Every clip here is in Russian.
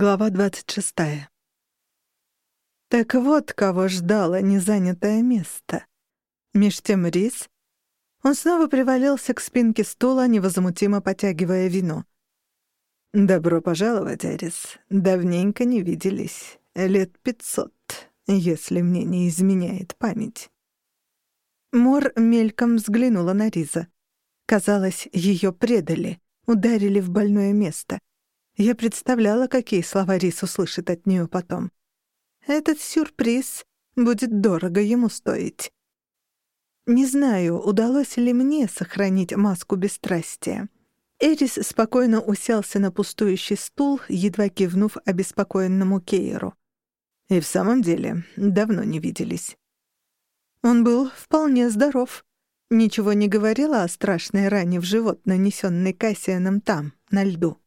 Глава 26. Так вот, кого ждало незанятое место. Меж тем Рис... Он снова привалился к спинке стула, невозмутимо потягивая вино. «Добро пожаловать, Эрис. Давненько не виделись. Лет пятьсот, если мне не изменяет память». Мор мельком взглянула на Риза. Казалось, ее предали, ударили в больное место. Я представляла, какие слова Рис услышит от нее потом. Этот сюрприз будет дорого ему стоить. Не знаю, удалось ли мне сохранить маску бесстрастия. Эрис спокойно уселся на пустующий стул, едва кивнув обеспокоенному Кейеру. И в самом деле, давно не виделись. Он был вполне здоров. Ничего не говорила о страшной ране в живот, нанесенной Кассианом там, на льду.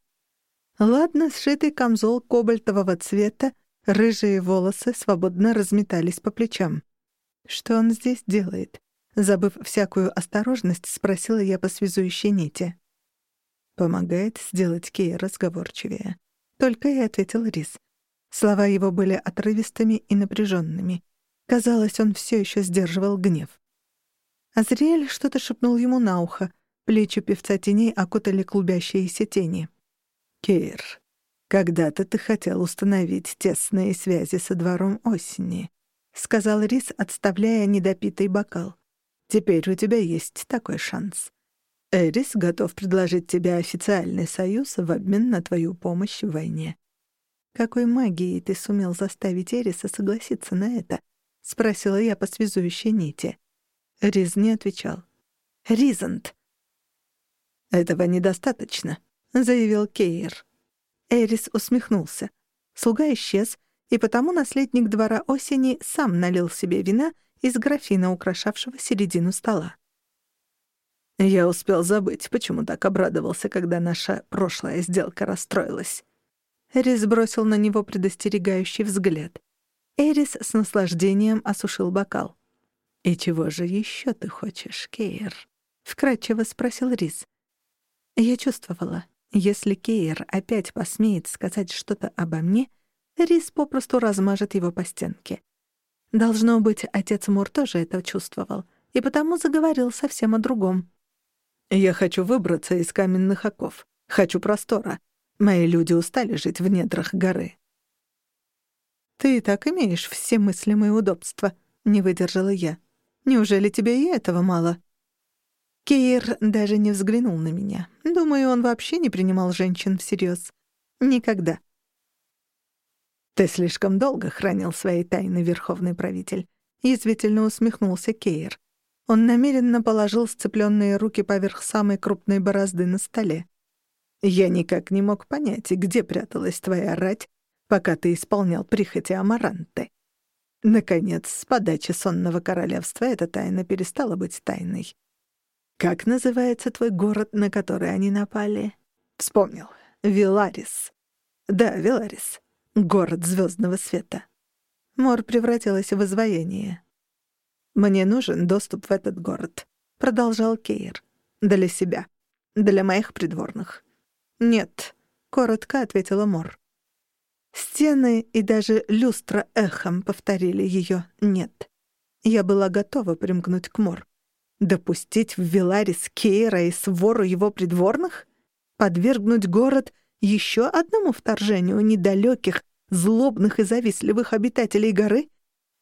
Ладно сшитый камзол кобальтового цвета, рыжие волосы свободно разметались по плечам. Что он здесь делает? Забыв всякую осторожность, спросила я по связующей нити. Помогает сделать Кей разговорчивее. Только и ответил Рис. Слова его были отрывистыми и напряженными. Казалось, он все еще сдерживал гнев. Азриэль что-то шепнул ему на ухо. Плечи певца теней окутали клубящиеся тени. Кейр, когда-то ты хотел установить тесные связи со двором осени, сказал Рис, отставляя недопитый бокал. Теперь у тебя есть такой шанс. Эрис готов предложить тебе официальный союз в обмен на твою помощь в войне. Какой магией ты сумел заставить Эриса согласиться на это? спросила я по связующей нити. Риз не отвечал. Ризант. Этого недостаточно, — заявил Кейр. Эрис усмехнулся. Слуга исчез, и потому наследник двора осени сам налил себе вина из графина, украшавшего середину стола. Я успел забыть, почему так обрадовался, когда наша прошлая сделка расстроилась. Эрис бросил на него предостерегающий взгляд. Эрис с наслаждением осушил бокал. «И чего же еще ты хочешь, Кейр?» — вкратчиво спросил Рис. Я чувствовала, если Кейер опять посмеет сказать что-то обо мне, Рис попросту размажет его по стенке. Должно быть, отец Мур тоже это чувствовал, и потому заговорил совсем о другом. «Я хочу выбраться из каменных оков. Хочу простора. Мои люди устали жить в недрах горы». «Ты и так имеешь все мыслимые удобства», — не выдержала я. «Неужели тебе и этого мало?» Кейр даже не взглянул на меня. Думаю, он вообще не принимал женщин всерьез. Никогда. «Ты слишком долго хранил свои тайны, верховный правитель», — язвительно усмехнулся Кейр. Он намеренно положил сцепленные руки поверх самой крупной борозды на столе. «Я никак не мог понять, где пряталась твоя рать, пока ты исполнял прихоти Амаранты. Наконец, с подачи сонного королевства эта тайна перестала быть тайной. «Как называется твой город, на который они напали?» «Вспомнил. Виларис». «Да, Виларис. Город звездного света». Мор превратилась в изваяние. «Мне нужен доступ в этот город», — продолжал Кейр. «Для себя. Для моих придворных». «Нет», — коротко ответила Мор. Стены и даже люстра эхом повторили ее «нет». Я была готова примкнуть к Мор. Допустить в Виларис Кейра и свору его придворных? Подвергнуть город еще одному вторжению недалеких, злобных и завистливых обитателей горы?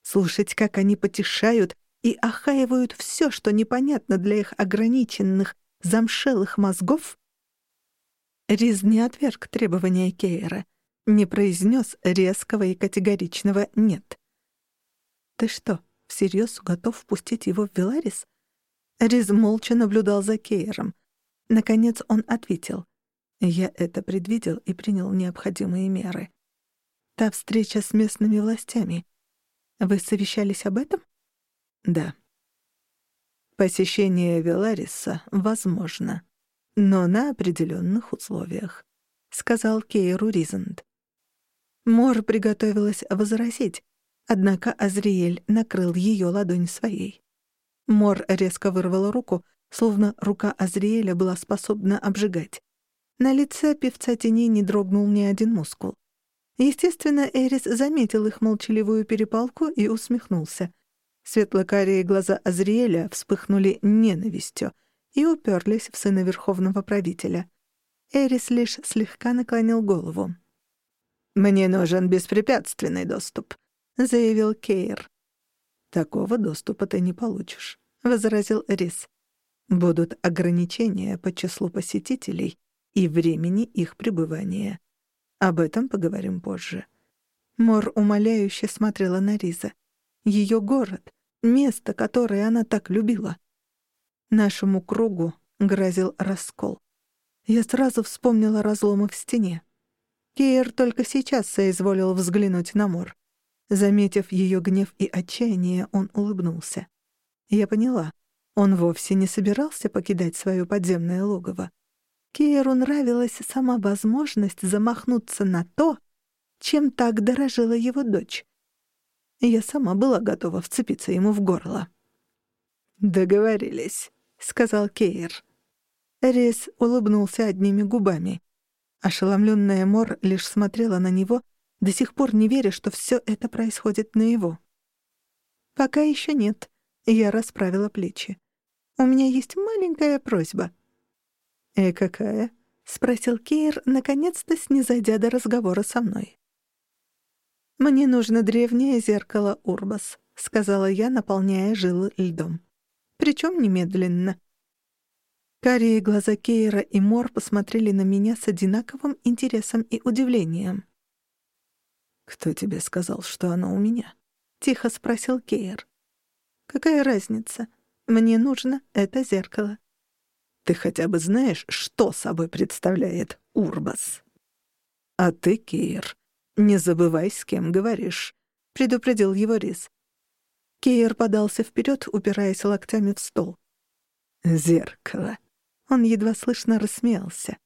Слушать, как они потешают и охаивают все, что непонятно для их ограниченных, замшелых мозгов? Риз не отверг требования Кейра, не произнес резкого и категоричного «нет». «Ты что, всерьез готов впустить его в Виларис?» Риз молча наблюдал за Кейером. Наконец он ответил. Я это предвидел и принял необходимые меры. Та встреча с местными властями. Вы совещались об этом? Да. Посещение Велариса возможно, но на определенных условиях, сказал Кейру Ризанд. Мор приготовилась возразить, однако Азриэль накрыл ее ладонь своей. Мор резко вырвала руку, словно рука Азриэля была способна обжигать. На лице певца теней не дрогнул ни один мускул. Естественно, Эрис заметил их молчаливую перепалку и усмехнулся. Светло-карие глаза Азриэля вспыхнули ненавистью и уперлись в сына верховного правителя. Эрис лишь слегка наклонил голову. «Мне нужен беспрепятственный доступ», — заявил Кейр. «Такого доступа ты не получишь», — возразил Рис. «Будут ограничения по числу посетителей и времени их пребывания. Об этом поговорим позже». Мор умоляюще смотрела на Риза. Ее город, место, которое она так любила. Нашему кругу грозил раскол. Я сразу вспомнила разломы в стене. Кейр только сейчас соизволил взглянуть на Мор. Заметив ее гнев и отчаяние, он улыбнулся. Я поняла, он вовсе не собирался покидать свое подземное логово. Кейру нравилась сама возможность замахнуться на то, чем так дорожила его дочь. Я сама была готова вцепиться ему в горло. «Договорились», — сказал Кейр. Рис улыбнулся одними губами. Ошеломленная Мор лишь смотрела на него, до сих пор не веря, что все это происходит на его. «Пока еще нет», — я расправила плечи. «У меня есть маленькая просьба». «И какая?» — спросил Кейр, наконец-то снизойдя до разговора со мной. «Мне нужно древнее зеркало Урбас», — сказала я, наполняя жилы льдом. «Причем немедленно». Карие глаза Кейра и Мор посмотрели на меня с одинаковым интересом и удивлением. «Кто тебе сказал, что оно у меня?» — тихо спросил Кейр. «Какая разница? Мне нужно это зеркало». «Ты хотя бы знаешь, что собой представляет Урбас?» «А ты, Кейр, не забывай, с кем говоришь», — предупредил его Рис. Кейр подался вперед, упираясь локтями в стол. «Зеркало», он едва слышно рассмеялся.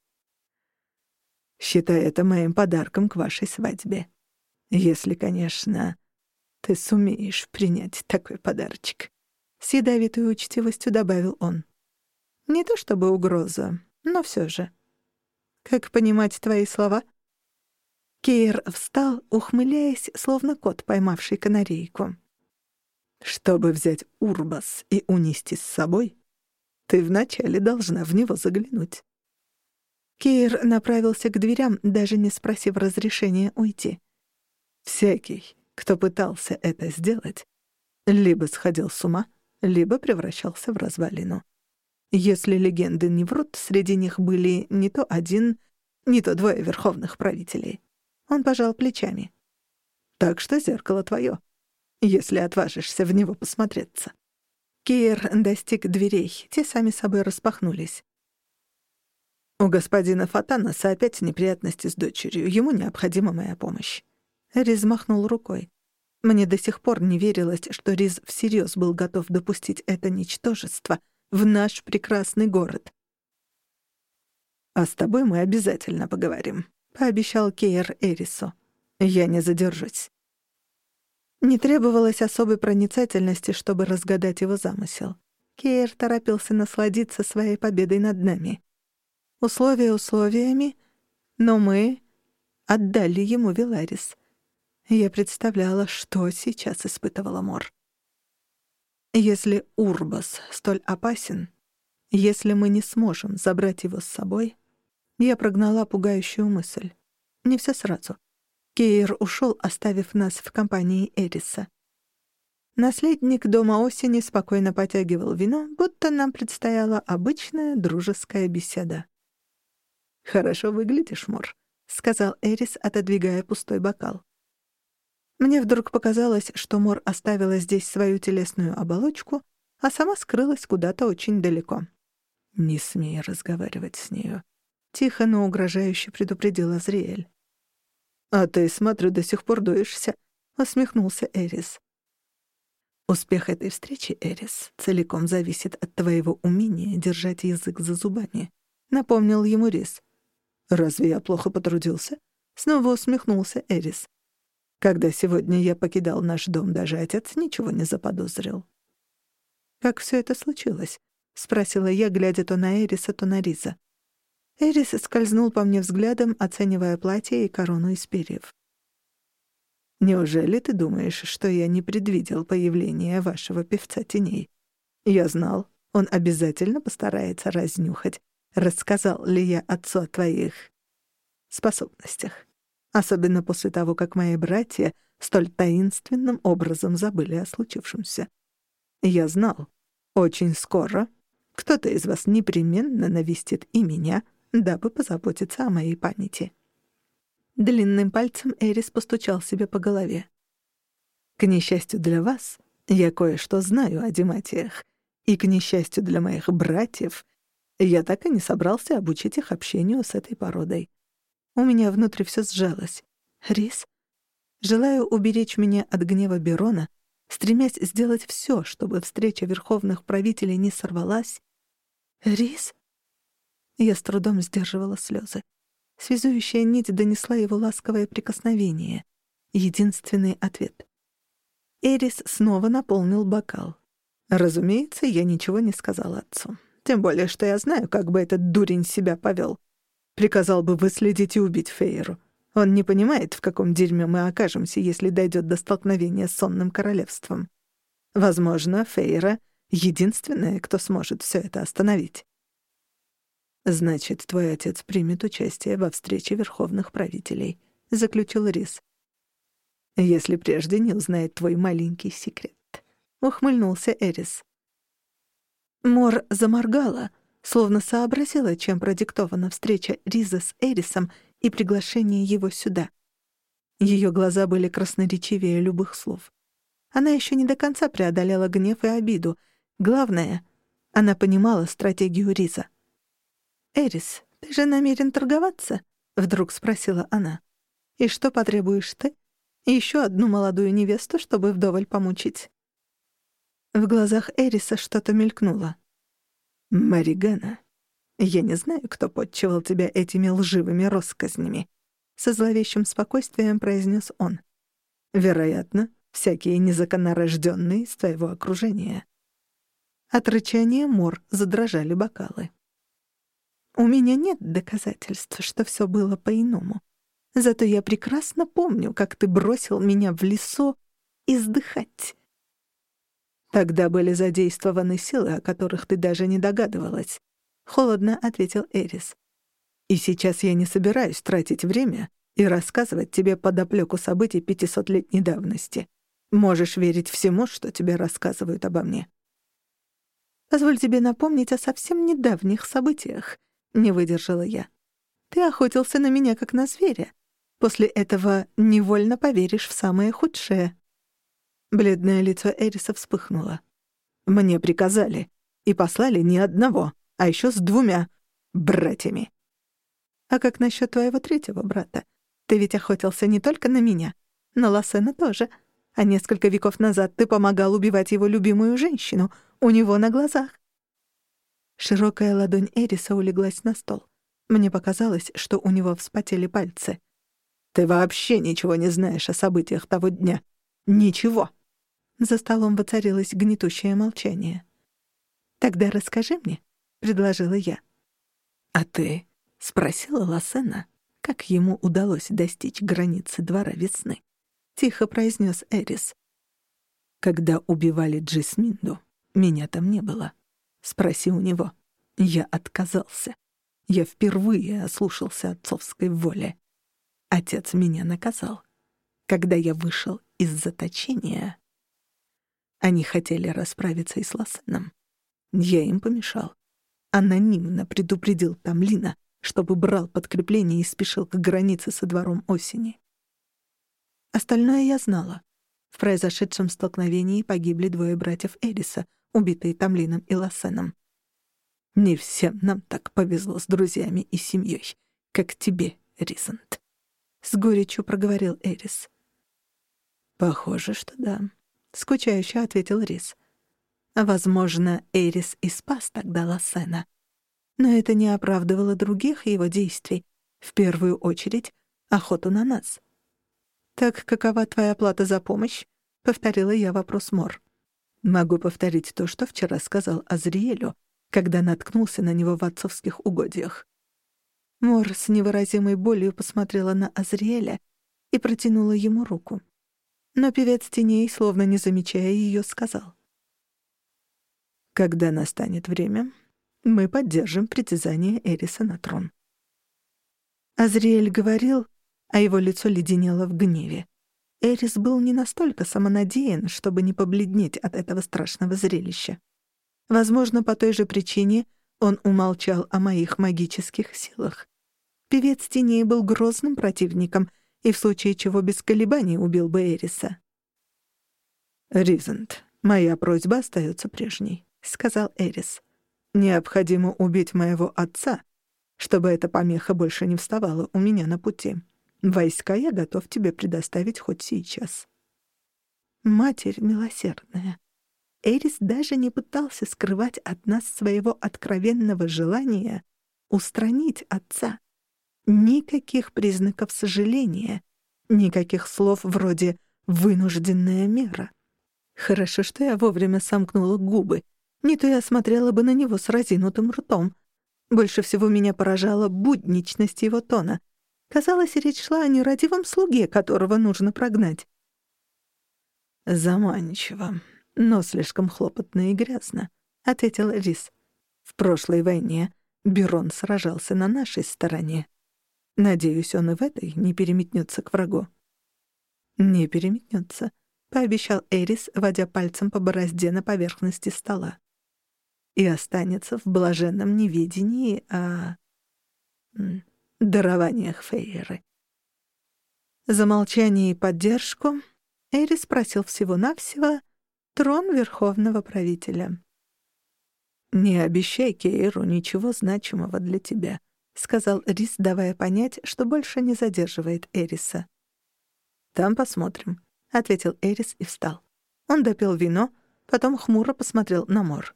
«Считай это моим подарком к вашей свадьбе. Если, конечно, ты сумеешь принять такой подарочек». С ядовитой учтивостью добавил он. «Не то чтобы угроза, но все же». «Как понимать твои слова?» Кейр встал, ухмыляясь, словно кот, поймавший канарейку. «Чтобы взять Урбас и унести с собой, ты вначале должна в него заглянуть». Кейр направился к дверям, даже не спросив разрешения уйти. Всякий, кто пытался это сделать, либо сходил с ума, либо превращался в развалину. Если легенды не врут, среди них были не то один, не то двое верховных правителей. Он пожал плечами. «Так что зеркало твое, если отважишься в него посмотреться». Кейр достиг дверей, те сами собой распахнулись. «У господина Фатанаса опять неприятности с дочерью, ему необходима моя помощь». Риз махнул рукой. Мне до сих пор не верилось, что Риз всерьез был готов допустить это ничтожество в наш прекрасный город. «А с тобой мы обязательно поговорим», — пообещал Кейр Эрису. «Я не задержусь». Не требовалось особой проницательности, чтобы разгадать его замысел. Кейр торопился насладиться своей победой над нами. Условия условиями, но мы отдали ему Виларис. Я представляла, что сейчас испытывала Мор. Если Урбас столь опасен, если мы не сможем забрать его с собой, я прогнала пугающую мысль. Не все сразу. Кейр ушел, оставив нас в компании Эриса. Наследник дома осени спокойно потягивал вино, будто нам предстояла обычная дружеская беседа. «Хорошо выглядишь, Мор», — сказал Эрис, отодвигая пустой бокал. Мне вдруг показалось, что Мор оставила здесь свою телесную оболочку, а сама скрылась куда-то очень далеко. «Не смей разговаривать с нею», — тихо, но угрожающе предупредил Азриэль. «А ты, смотрю, до сих пор дуешься», — усмехнулся Эрис. «Успех этой встречи, Эрис, целиком зависит от твоего умения держать язык за зубами», — напомнил ему Рис. «Разве я плохо потрудился?» — снова усмехнулся Эрис. «Когда сегодня я покидал наш дом, даже отец ничего не заподозрил». «Как все это случилось?» — спросила я, глядя то на Эриса, то на Риза. Эрис скользнул по мне взглядом, оценивая платье и корону из перьев. Неужели ты думаешь, что я не предвидел появления вашего певца теней? Я знал, он обязательно постарается разнюхать, рассказал ли я отцу о твоих способностях. Особенно после того, как мои братья столь таинственным образом забыли о случившемся. Я знал, очень скоро кто-то из вас непременно навестит и меня, дабы позаботиться о моей памяти. Длинным пальцем Эрис постучал себе по голове. «К несчастью для вас, я кое-что знаю о дематиях, и, к несчастью для моих братьев, я так и не собрался обучить их общению с этой породой. У меня внутри все сжалось. Рис, желаю уберечь меня от гнева Берона, стремясь сделать все, чтобы встреча верховных правителей не сорвалась. Рис? Я с трудом сдерживала слезы. Связующая нить донесла его ласковое прикосновение. Единственный ответ. Эрис снова наполнил бокал. Разумеется, я ничего не сказала отцу. Тем более, что я знаю, как бы этот дурень себя повел. Приказал бы выследить и убить Фейеру. Он не понимает, в каком дерьме мы окажемся, если дойдет до столкновения с сонным королевством. Возможно, Фейра — единственная, кто сможет все это остановить. «Значит, твой отец примет участие во встрече верховных правителей», — заключил Рис. «Если прежде не узнает твой маленький секрет», — ухмыльнулся Эрис. Мор заморгала, словно сообразила, чем продиктована встреча Риза с Эрисом и приглашение его сюда. Ее глаза были красноречивее любых слов. Она еще не до конца преодолела гнев и обиду. Главное, она понимала стратегию Риза. «Эрис, ты же намерен торговаться?» — вдруг спросила она. «И что потребуешь ты? Еще одну молодую невесту, чтобы вдоволь помучить?» В глазах Эриса что-то мелькнуло. «Маригана, я не знаю, кто подчивал тебя этими лживыми россказнями», — со зловещим спокойствием произнес он. «Вероятно, всякие незаконнорожденные из твоего окружения». От рычания мор задрожали бокалы. У меня нет доказательств, что все было по-иному. Зато я прекрасно помню, как ты бросил меня в лесо издыхать. Тогда были задействованы силы, о которых ты даже не догадывалась. Холодно ответил Эрис. И сейчас я не собираюсь тратить время и рассказывать тебе подоплеку событий пятисотлетней давности. Можешь верить всему, что тебе рассказывают обо мне. Позволь тебе напомнить о совсем недавних событиях, — не выдержала я. «Ты охотился на меня, как на зверя. После этого невольно поверишь в самое худшее». Бледное лицо Эриса вспыхнуло. «Мне приказали. И послали не одного, а еще с двумя братьями». «А как насчет твоего третьего брата? Ты ведь охотился не только на меня, на Лассена тоже. А несколько веков назад ты помогал убивать его любимую женщину у него на глазах. Широкая ладонь Эриса улеглась на стол. Мне показалось, что у него вспотели пальцы. «Ты вообще ничего не знаешь о событиях того дня. Ничего!» За столом воцарилось гнетущее молчание. «Тогда расскажи мне», — предложила я. «А ты?» — спросила Лассена, как ему удалось достичь границы двора весны. Тихо произнес Эрис. «Когда убивали Джисминду, меня там не было». Спроси у него. Я отказался. Я впервые ослушался отцовской воли. Отец меня наказал. Когда я вышел из заточения, они хотели расправиться и с Лассеном. Я им помешал. Анонимно предупредил Тамлина, чтобы брал подкрепление и спешил к границе со двором осени. Остальное я знала. В произошедшем столкновении погибли двое братьев Эриса — убитые Тамлином и Лассеном. Не всем нам так повезло с друзьями и семьей, как тебе, Ризант. С горечью проговорил Эрис. Похоже, что да. Скучающе ответил Рис. Возможно, Эрис и спас тогда Лассена. Но это не оправдывало других его действий, в первую очередь охоту на нас. «Так какова твоя плата за помощь?» — повторила я вопрос Мор. Могу повторить то, что вчера сказал Азриэлю, когда наткнулся на него в отцовских угодьях. Мор с невыразимой болью посмотрела на Азриэля и протянула ему руку. Но певец теней, словно не замечая ее, сказал. «Когда настанет время, мы поддержим притязание Эриса на трон». Азриэль говорил, а его лицо леденело в гневе. Эрис был не настолько самонадеян, чтобы не побледнеть от этого страшного зрелища. Возможно, по той же причине он умолчал о моих магических силах. Певец теней был грозным противником и в случае чего без колебаний убил бы Эриса. «Ризент, моя просьба остается прежней», — сказал Эрис. «Необходимо убить моего отца, чтобы эта помеха больше не вставала у меня на пути». Войска я готов тебе предоставить хоть сейчас. Матерь милосердная. Эрис даже не пытался скрывать от нас своего откровенного желания устранить отца. Никаких признаков сожаления, никаких слов вроде «вынужденная мера». Хорошо, что я вовремя сомкнула губы, не то я смотрела бы на него с разинутым ртом. Больше всего меня поражала будничность его тона — Казалось, речь шла о нерадивом слуге, которого нужно прогнать. «Заманчиво, но слишком хлопотно и грязно», — ответил Рис. «В прошлой войне Берон сражался на нашей стороне. Надеюсь, он и в этой не переметнется к врагу». «Не переметнется», — пообещал Эрис, водя пальцем по борозде на поверхности стола. «И останется в блаженном неведении о дарованиях Фейеры. За молчание и поддержку Эри спросил всего-навсего трон Верховного Правителя. «Не обещай Кейру ничего значимого для тебя», — сказал Рис, давая понять, что больше не задерживает Эриса. «Там посмотрим», — ответил Эрис и встал. Он допил вино, потом хмуро посмотрел на Мор.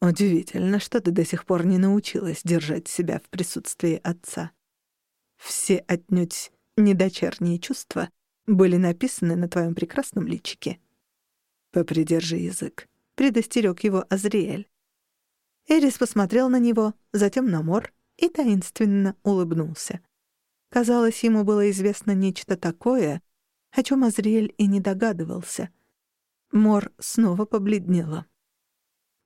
Удивительно, что ты до сих пор не научилась держать себя в присутствии отца. Все отнюдь недочерние чувства были написаны на твоем прекрасном личике. Попридержи язык. Предостерег его Азриэль. Эрис посмотрел на него, затем на Мор и таинственно улыбнулся. Казалось, ему было известно нечто такое, о чем Азриэль и не догадывался. Мор снова побледнела.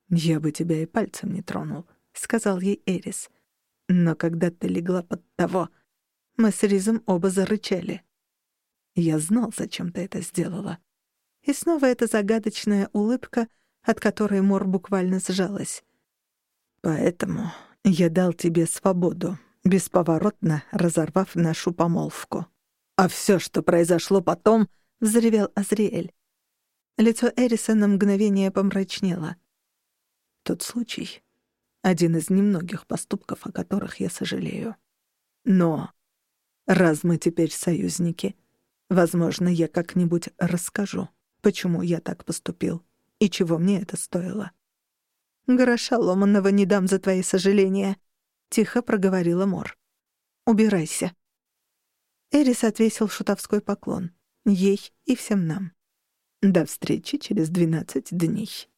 «Я бы тебя и пальцем не тронул», — сказал ей Эрис. «Но когда ты легла под того, мы с Ризом оба зарычали. Я знал, зачем ты это сделала». И снова эта загадочная улыбка, от которой Мор буквально сжалась. «Поэтому я дал тебе свободу, бесповоротно разорвав нашу помолвку. А все, что произошло потом, — взревел Азриэль. Лицо Эриса на мгновение помрачнело. Тот случай — один из немногих поступков, о которых я сожалею. Но раз мы теперь союзники, возможно, я как-нибудь расскажу, почему я так поступил и чего мне это стоило. «Гроша ломаного не дам за твои сожаления», — тихо проговорила Мор. «Убирайся». Эрис отвесил шутовской поклон. Ей и всем нам. До встречи через двенадцать дней.